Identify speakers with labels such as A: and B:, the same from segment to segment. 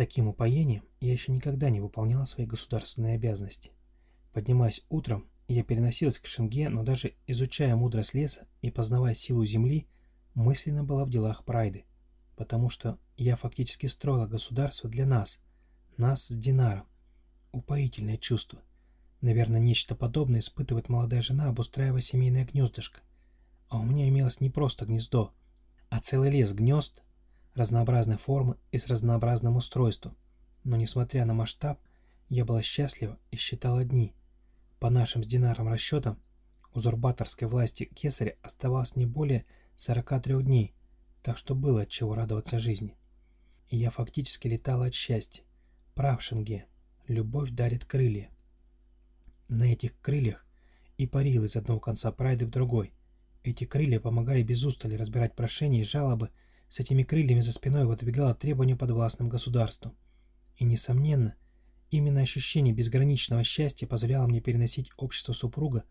A: таким упоением я еще никогда не выполняла свои государственные обязанности. Поднимаясь утром, я переносилась к Шенге, но даже изучая мудрость леса и познавая силу земли, мысленно была в делах Прайды, потому что я фактически строила государство для нас, нас с Динаром. Упоительное чувство. Наверное, нечто подобное испытывает молодая жена, обустраивая семейное гнездышко. А у меня имелось не просто гнездо, а целый лес гнезд разнообразной формы и с разнообразным устройством. Но несмотря на масштаб, я была счастлива и считала дни. По нашим с Динаром расчетам, узурбаторской власти Кесаря оставалось не более 43 дней, так что было от чего радоваться жизни. И я фактически летала от счастья. Прав, Шенге, любовь дарит крылья. На этих крыльях и парил из одного конца прайды в другой. Эти крылья помогали без устали разбирать прошения и жалобы, с этими крыльями за спиной выдвигало требования подвластным государству. И, несомненно, именно ощущение безграничного счастья позволяло мне переносить общество супруга,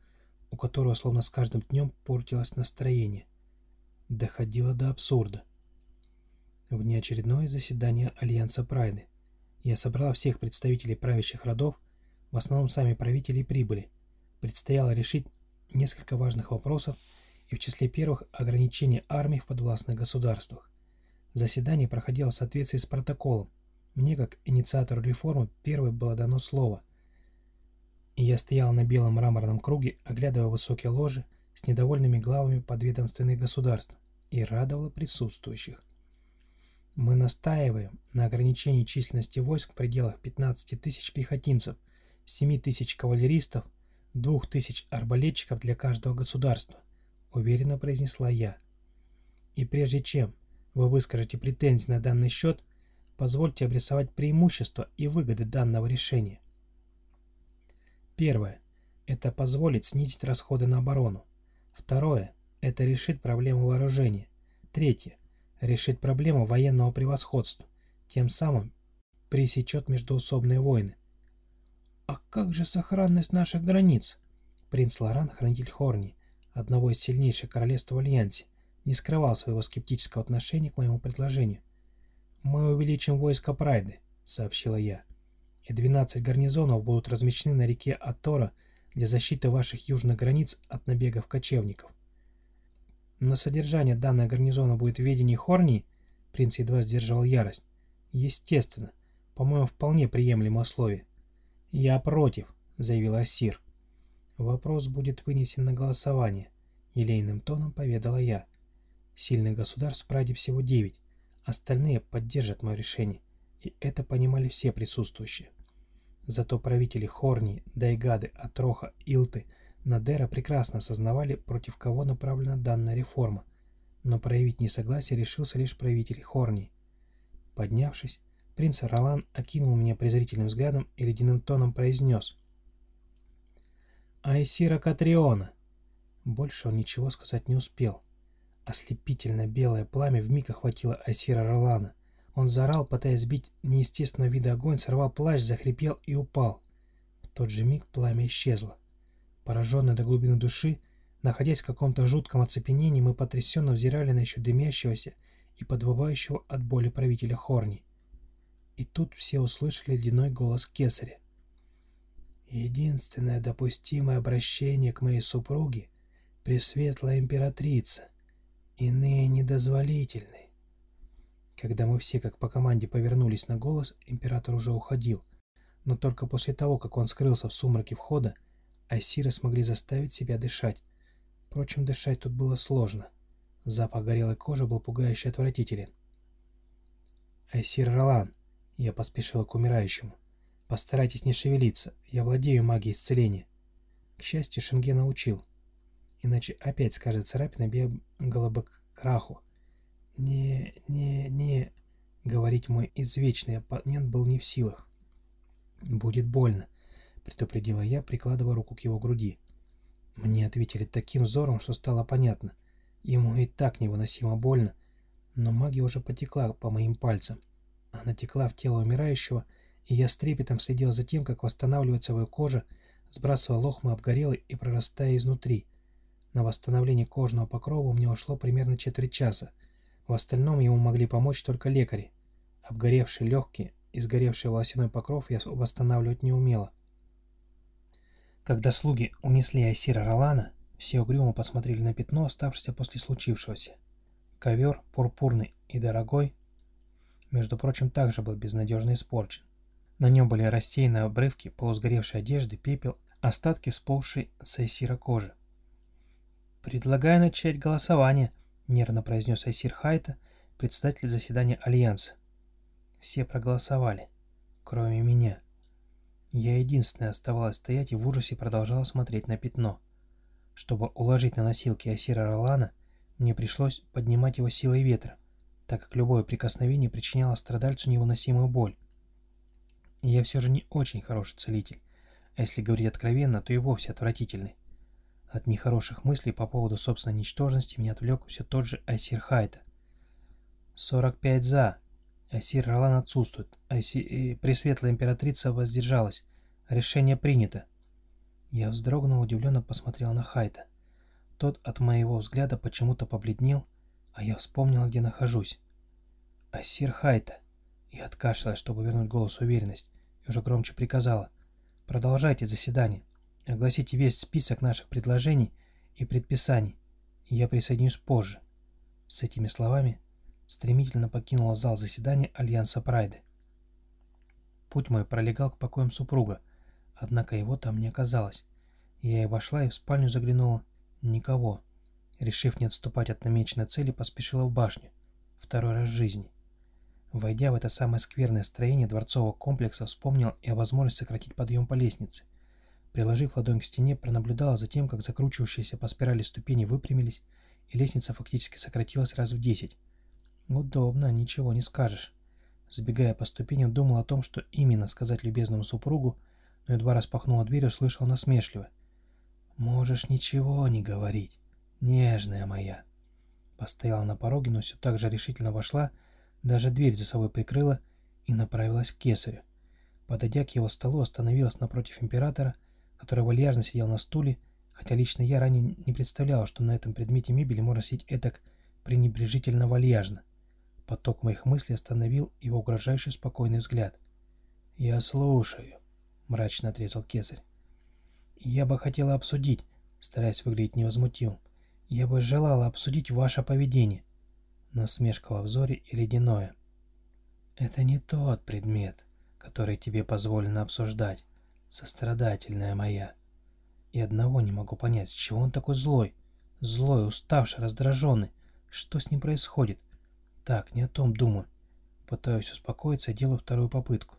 A: у которого словно с каждым днем портилось настроение. Доходило до абсурда. Внеочередное заседание Альянса Прайды. Я собрала всех представителей правящих родов, в основном сами правители прибыли. Предстояло решить несколько важных вопросов, и в числе первых ограничение армии в подвластных государствах. Заседание проходило в соответствии с протоколом. Мне, как инициатору реформы, первой было дано слово. И я стоял на белом мраморном круге, оглядывая высокие ложи с недовольными главами подведомственных государств, и радовало присутствующих. Мы настаиваем на ограничении численности войск в пределах 15 тысяч пехотинцев, 7 тысяч кавалеристов, 2 тысяч арбалетчиков для каждого государства, уверенно произнесла я. И прежде чем вы выскажете претензии на данный счет, позвольте обрисовать преимущества и выгоды данного решения. Первое – это позволит снизить расходы на оборону. Второе – это решит проблему вооружения. Третье – решит проблему военного превосходства, тем самым пресечет междоусобные войны. «А как же сохранность наших границ?» Принц Лоран, хранитель Хорни, одного из сильнейших королевств в Альянсе, не скрывал своего скептического отношения к моему предложению. «Мы увеличим войско Прайды», — сообщила я, «и 12 гарнизонов будут размещены на реке Атора для защиты ваших южных границ от набегов кочевников». «На содержание данного гарнизона будет в ведении Хорнии?» Принц едва сдерживал ярость. «Естественно. По-моему, вполне приемлемое условие». «Я против», — заявил Ассир. «Вопрос будет вынесен на голосование», — елейным тоном поведала я. «Сильных государств в всего девять, остальные поддержат мое решение, и это понимали все присутствующие. Зато правители Хорни, Дайгады, Атроха, Илты, Надера прекрасно осознавали, против кого направлена данная реформа, но проявить несогласие решился лишь правитель Хорни. Поднявшись, принц Ролан окинул меня презрительным взглядом и ледяным тоном произнес — Айсира Катриона!» Больше он ничего сказать не успел. Ослепительно белое пламя вмиг охватило Айсира Ролана. Он заорал, пытаясь сбить неестественного вида огонь, сорвал плащ, захрипел и упал. В тот же миг пламя исчезло. Пораженный до глубины души, находясь в каком-то жутком оцепенении, мы потрясенно взирали на еще дымящегося и подвывающего от боли правителя Хорни. И тут все услышали ледяной голос кесаря. Единственное допустимое обращение к моей супруге — Пресветлая Императрица, иные недозволительны. Когда мы все как по команде повернулись на голос, император уже уходил, но только после того, как он скрылся в сумраке входа, айсиры смогли заставить себя дышать. Впрочем, дышать тут было сложно. Запах горелой кожи был пугающе отвратителен. «Айсир Ролан!» — я поспешила к умирающему. Постарайтесь не шевелиться, я владею магией исцеления. К счастью, Шенге научил. Иначе опять скажет царапина краху. Не, не, не... Говорить мой извечный оппонент был не в силах. «Будет больно», — предупредила я, прикладывая руку к его груди. Мне ответили таким взором, что стало понятно. Ему и так невыносимо больно, но магия уже потекла по моим пальцам. Она текла в тело умирающего, — и я с трепетом следил за тем, как восстанавливается его кожа, сбрасывая лохмы обгорелой и прорастая изнутри. На восстановление кожного покрова у меня ушло примерно четверть часа. В остальном ему могли помочь только лекари. Обгоревшие легкие и сгоревший волосяной покров я восстанавливать не умела. Когда слуги унесли Айсира Ролана, все угрюмо посмотрели на пятно, оставшееся после случившегося. Ковер, пурпурный и дорогой, между прочим, также был безнадежно испорчен. На нем были рассеяны обрывки полусгоревшей одежды, пепел, остатки сползшей с Айсира кожи. «Предлагаю начать голосование», — нервно произнес Айсир Хайта, председатель заседания Альянса. Все проголосовали, кроме меня. Я единственная оставалась стоять и в ужасе продолжала смотреть на пятно. Чтобы уложить на носилки Асира Ролана, мне пришлось поднимать его силой ветра, так как любое прикосновение причиняло страдальцу невыносимую боль. Я все же не очень хороший целитель, а если говорить откровенно, то и вовсе отвратительный. От нехороших мыслей по поводу собственной ничтожности меня отвлек все тот же Айсир Хайта. «45 за!» Айсир Ролан отсутствует. Айси... И Пресветлая императрица воздержалась. Решение принято. Я вздрогнул, удивленно посмотрел на Хайта. Тот от моего взгляда почему-то побледнел, а я вспомнил, где нахожусь. Айсир Хайта. Я откашлялась, чтобы вернуть голос уверенность, и уже громче приказала. Продолжайте заседание. Огласите весь список наших предложений и предписаний, и я присоединюсь позже. С этими словами стремительно покинула зал заседания Альянса Прайды. Путь мой пролегал к покоям супруга, однако его там не оказалось. Я и вошла, и в спальню заглянула. Никого. Решив не отступать от намеченной цели, поспешила в башню. Второй раз в жизни. Войдя в это самое скверное строение дворцового комплекса, вспомнил и о возможности сократить подъем по лестнице. Приложив ладонь к стене, пронаблюдала за тем, как закручивающиеся по спирали ступени выпрямились, и лестница фактически сократилась раз в десять. Удобно, ничего не скажешь. Сбегая по ступеням, думал о том, что именно сказать любезному супругу, но едва распахнула дверь, услышал насмешливо. «Можешь ничего не говорить, нежная моя». Постояла на пороге, но все так же решительно вошла, даже дверь за собой прикрыла и направилась к кесарю. Подойдя к его столу, остановилась напротив императора, который вальяжно сидел на стуле, хотя лично я ранее не представлял, что на этом предмете мебели можно сидеть этак пренебрежительно вальяжно. Поток моих мыслей остановил его угрожающий спокойный взгляд. «Я слушаю», — мрачно отрезал кесарь. «Я бы хотела обсудить», — стараясь выглядеть невозмутимым. «Я бы желала обсудить ваше поведение». Насмешка во взоре и ледяное. «Это не тот предмет, который тебе позволено обсуждать, сострадательная моя. И одного не могу понять, с чего он такой злой. Злой, уставший, раздраженный. Что с ним происходит? Так, не о том думаю. Пытаюсь успокоиться делаю вторую попытку.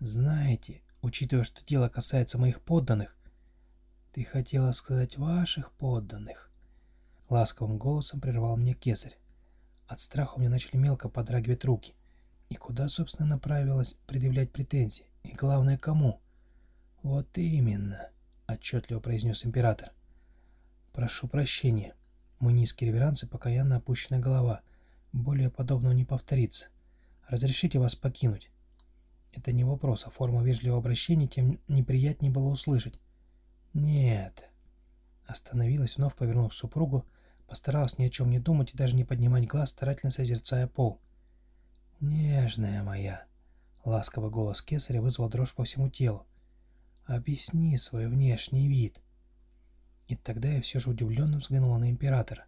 A: Знаете, учитывая, что дело касается моих подданных... Ты хотела сказать ваших подданных? Ласковым голосом прервал мне кесарь. От страха у меня начали мелко подрагивать руки. И куда, собственно, направилась предъявлять претензии? И главное, кому? Вот именно, отчетливо произнес император. Прошу прощения. Мой низкий реверанс и покаянно опущенная голова — более подобного не повторится. Разрешите вас покинуть. Это не вопрос, а форма вежливого обращения, тем неприятнее было услышать. Нет. Остановилась, вновь повернув супругу, постаралась ни о чем не думать и даже не поднимать глаз, старательно созерцая пол. «Нежная моя!» Ласковый голос кесаря вызвал дрожь по всему телу. «Объясни свой внешний вид». И тогда я все же удивленно взглянула на императора.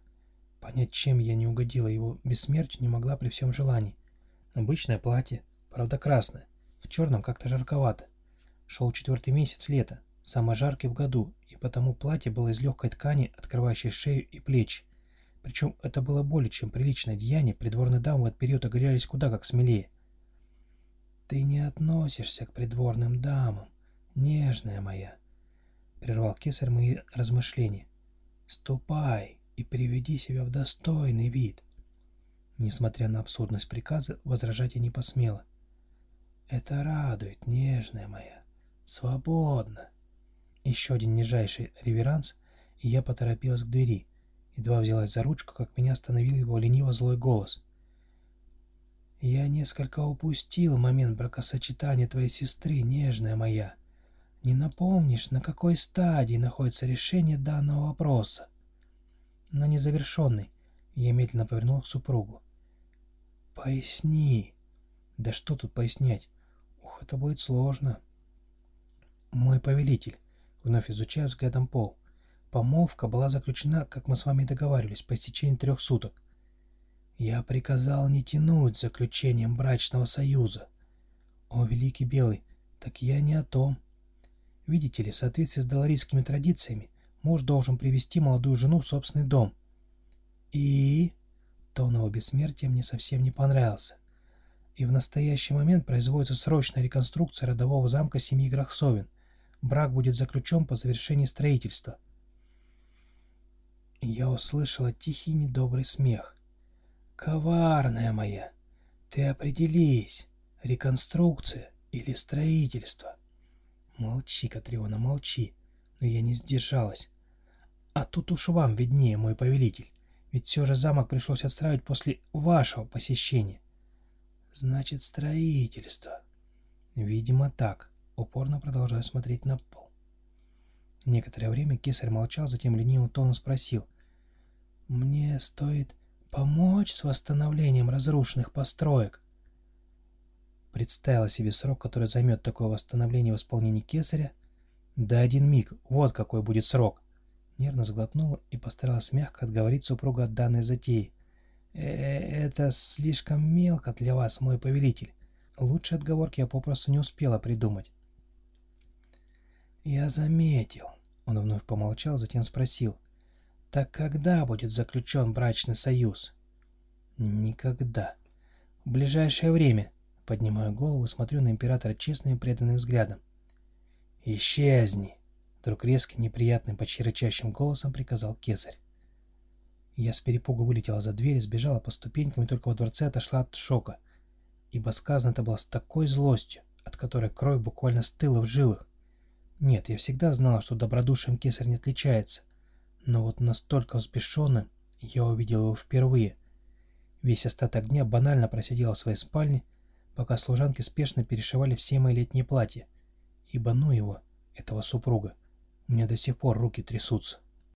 A: Понять, чем я не угодила его бессмертию, не могла при всем желании. Обычное платье, правда красное, в черном как-то жарковато. Шел четвертый месяц лета, самый жаркий в году, и потому платье было из легкой ткани, открывающей шею и плечи. Причем это было более чем приличное деяние, придворные дамы в этот период оголялись куда как смелее. «Ты не относишься к придворным дамам, нежная моя», — прервал кесарь мои размышления. «Ступай, и приведи себя в достойный вид. Несмотря на абсурдность приказа, возражать я не посмела. Это радует, нежная моя. Свободно. Еще один нижайший реверанс, и я поторопилась к двери. Едва взялась за ручку, как меня остановил его лениво злой голос. «Я несколько упустил момент бракосочетания твоей сестры, нежная моя. Не напомнишь, на какой стадии находится решение данного вопроса?» но незавершенный. Я медленно повернул к супругу. «Поясни!» «Да что тут пояснять? Ох, это будет сложно. Мой повелитель, вновь изучая взглядом пол. Помолвка была заключена, как мы с вами договаривались, по истечении трех суток. Я приказал не тянуть заключением брачного союза. О, Великий Белый, так я не о том. Видите ли, в соответствии с доларийскими традициями, муж должен привести молодую жену в собственный дом. И... Тон его бессмертия мне совсем не понравился. И в настоящий момент производится срочная реконструкция родового замка семьи Грахсовин. Брак будет заключен по завершении строительства. Я услышала тихий недобрый смех. «Коварная моя! Ты определись, реконструкция или строительство?» «Молчи, Катриона, молчи!» Но я не сдержалась. «А тут уж вам виднее, мой повелитель, ведь все же замок пришлось отстраивать после вашего посещения». «Значит, строительство». «Видимо, так», упорно продолжая смотреть на пол. Некоторое время кесарь молчал, затем ленивым тоном спросил. «Мне стоит помочь с восстановлением разрушенных построек?» Представила себе срок, который займет такое восстановление в исполнении кесаря. «Да один миг, вот какой будет срок!» Нервно сглотнула и постаралась мягко отговорить супруга от данной затеи. «Э «Это слишком мелко для вас, мой повелитель. Лучшей отговорки я попросту не успела придумать». «Я заметил», — он вновь помолчал, затем спросил. «Так когда будет заключен брачный союз?» «Никогда. В ближайшее время», — поднимаю голову смотрю на императора честным и преданным взглядом. «Исчезни!» — вдруг резко, неприятным, почти рычащим голосом приказал кесарь. Я с перепугу вылетела за дверь, сбежала по ступенькам и только во дворце отошла от шока, ибо сказано это было с такой злостью, от которой кровь буквально стыла в жилах. Нет, я всегда знала, что добродушием кесарь не отличается. Но вот настолько взбешенным я увидел его впервые. Весь остаток дня банально просидела в своей спальне, пока служанки спешно перешивали все мои летние платья. Ибо ну его, этого супруга, мне до сих пор руки трясутся.